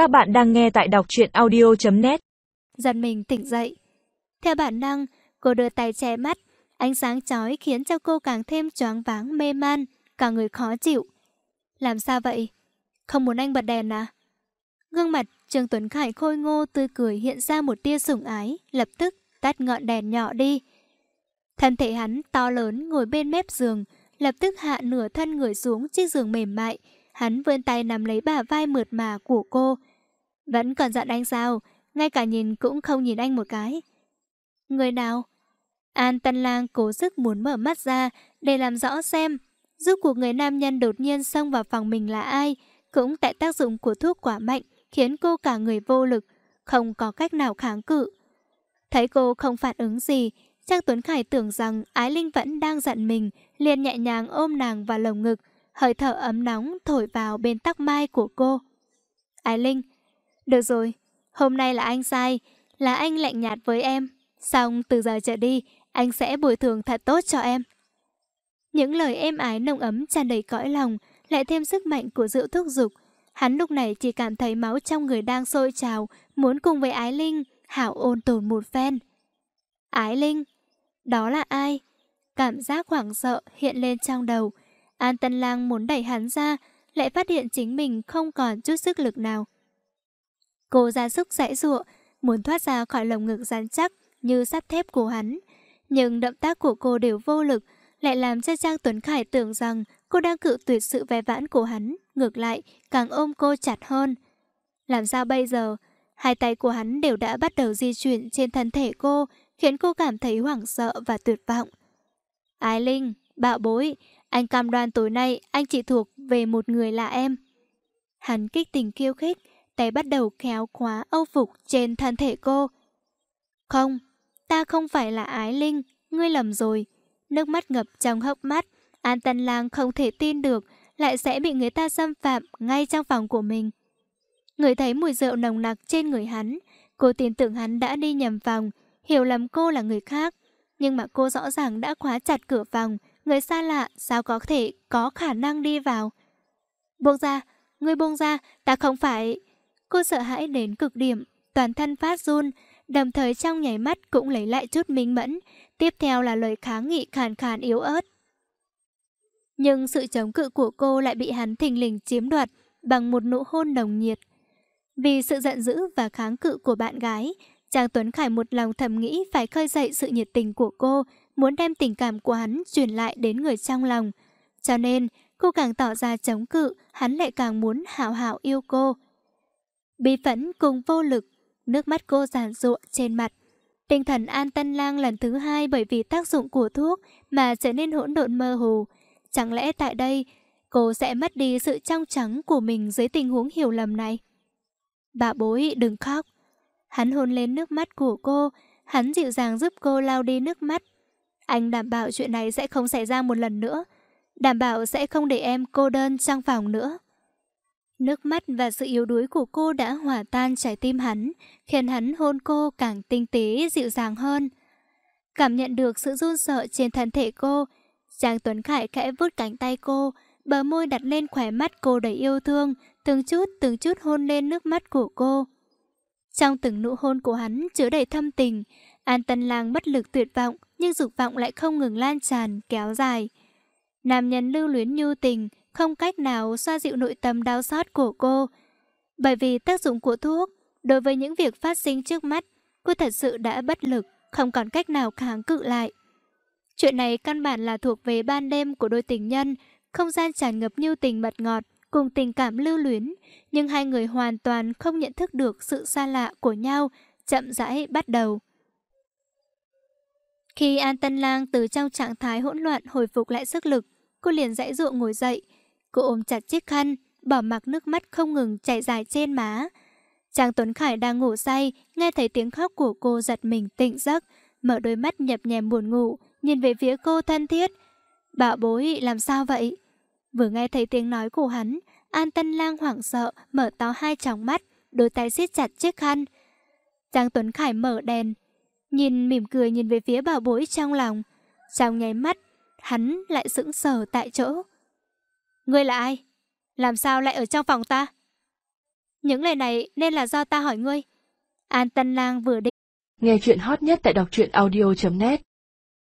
Các bạn đang nghe tại đọc truyện audio.net Giật mình tỉnh dậy. Theo bản năng, cô đưa tay che mắt. Ánh sáng chói khiến cho cô càng thêm choáng váng mê man, cả người khó chịu. Làm sao vậy? Không muốn anh bật đèn à? Gương mặt Trương Tuấn Khải khôi ngô tươi cười hiện ra một tia sủng ái, lập tức tắt ngọn đèn nhỏ đi. Thân thể hắn to lớn ngồi bên mép giường, lập tức hạ nửa thân người xuống chiếc giường mềm mại. Hắn vươn tay nắm lấy bả vai mượt mà của cô. Vẫn còn giận anh sao? Ngay cả nhìn cũng không nhìn anh một cái. Người nào? An Tân Lang cố sức muốn mở mắt ra để làm rõ xem giúp cuộc người nam nhân đột nhiên xông vào phòng mình là ai. Cũng tại tác dụng của thuốc quả mạnh khiến cô cả người vô lực, không có cách nào kháng cự. Thấy cô không phản ứng gì, Trang Tuấn Khải tưởng rằng Ái Linh vẫn đang giận mình, liền nhẹ nhàng ôm nàng vào lồng ngực, hơi thở ấm nóng thổi vào bên tóc mai của cô. Ái Linh, được rồi, hôm nay là anh sai, là anh lạnh nhạt với em. Xong từ giờ trở đi, anh sẽ bồi thường thật tốt cho em. Những lời êm ái nồng ấm tràn đầy cõi lòng, lại thêm sức mạnh của rượu thúc dục. Hắn lúc này chỉ cảm thấy máu trong người đang sôi trào, muốn cùng với Ái Linh, hảo ôn tồn một phen. Ái Linh, đó là ai? Cảm giác hoảng sợ hiện lên trong đầu. An Tân Lang muốn đẩy hắn ra, lại phát hiện chính mình không còn chút sức lực nào. Cô ra sức dãy giụa, muốn thoát ra khỏi lồng ngực rắn chắc như sắt thép của hắn. Nhưng động tác của cô đều vô lực, lại làm cho Trang Tuấn Khải tưởng rằng cô đang cự tuyệt sự vẻ vãn của hắn, ngược lại càng ôm cô chặt hơn. Làm sao bây giờ? Hai tay của hắn đều đã bắt đầu di chuyển trên thân thể cô, khiến cô cảm thấy hoảng sợ và tuyệt vọng. Ái Linh, bạo bối, anh cam đoan tối nay anh chỉ thuộc về một người là em. Hắn kích tình khiêu khích, tay bắt đầu khéo khóa âu phục trên thân thể cô. Không, ta không phải là Ái Linh, ngươi lầm rồi. Nước mắt ngập trong hốc mắt, An Tân Lang không thể tin được lại sẽ bị người ta xâm phạm ngay trong phòng của mình. Người thấy mùi rượu nồng nặc trên người hắn, cô tin tưởng hắn đã đi nhầm phòng, hiểu lầm cô là người khác. Nhưng mà cô rõ ràng đã khóa chặt cửa phòng, người xa lạ sao có thể có khả năng đi vào. Buông ra, ngươi buông ra, ta không phải... Cô sợ hãi đến cực điểm, toàn thân phát run, đồng thời trong nhảy mắt cũng lấy lại chút minh mẫn. Tiếp theo là lời kháng nghị khàn khàn yếu ớt. Nhưng sự chống cự của cô lại bị hắn thình lình chiếm đoạt bằng một nụ hôn nồng nhiệt. Vì sự giận dữ và kháng cự của bạn gái, Trang Tuấn Khải một lòng thầm nghĩ phải khơi dậy sự nhiệt tình của cô, muốn đem tình cảm của hắn truyền lại đến người trong lòng. Cho nên, cô càng tỏ ra chống cự, hắn lại càng muốn hảo hảo yêu cô bị phẫn cùng vô lực, nước mắt cô giàn ruộng trên mặt. Tinh thần An Tân Lang lần thứ hai bởi vì tác dụng của thuốc mà trở nên hỗn độn mơ hồ. Chẳng lẽ tại đây cô sẽ mất đi sự trong trắng của mình dưới tình huống hiểu lầm này? Bà bối đừng khóc. Hắn hôn lên nước mắt của cô, hắn dịu dàng giúp cô lau đi nước mắt. Anh đảm bảo chuyện này sẽ không xảy ra một lần nữa. Đảm bảo sẽ không để em cô đơn trong phòng nữa. Nước mắt và sự yếu đuối của cô đã hòa tan trái tim hắn, khiến hắn hôn cô càng tinh tế, dịu dàng hơn. Cảm nhận được sự run sợ trên thân thể cô, chàng Tuấn Khải khẽ vuốt cánh tay cô, bờ môi đặt lên khỏe mắt cô đầy yêu thương, từng chút từng chút hôn lên nước mắt của cô. Trong từng nụ hôn của hắn chứa đầy thâm tình, An Tân Lang bất lực tuyệt vọng, nhưng dục vọng lại không ngừng lan tràn, kéo dài. Nam nhân lưu luyến nhu tình, không cách nào xoa dịu nội tâm đau xót của cô. Bởi vì tác dụng của thuốc, đối với những việc phát sinh trước mắt, cô thật sự đã bất lực, không còn cách nào kháng cự lại. Chuyện này căn bản là thuộc về ban đêm của đôi tình nhân, không gian tràn ngập như tình mật ngọt, cùng tình cảm lưu luyến, nhưng hai người hoàn toàn không nhận thức được sự xa lạ của nhau, chậm rãi bắt đầu. Khi An Tân Lang từ trong trạng thái hỗn loạn hồi phục lại sức lực, cô liền dãy dụa ngồi dậy. Cô ôm chặt chiếc khăn, bỏ mặc nước mắt không ngừng chảy dài trên má. Trang Tuấn Khải đang ngủ say, nghe thấy tiếng khóc của cô giật mình tỉnh giấc, mở đôi mắt nhập nhèm buồn ngủ, nhìn về phía cô thân thiết. Bảo bối làm sao vậy? Vừa nghe thấy tiếng nói của hắn, An Tân Lang hoảng sợ, mở to hai tròng mắt, đôi tay siết chặt chiếc khăn. Trang Tuấn Khải mở đèn, nhìn mỉm cười nhìn về phía bảo bối trong lòng. Trong nháy mắt, hắn lại sững sờ tại chỗ. Ngươi là ai? Làm sao lại ở trong phòng ta? Những lời này nên là do ta hỏi ngươi. An Tân Lang vừa định. Nghe chuyện hot nhất tại đọc truyện audio.net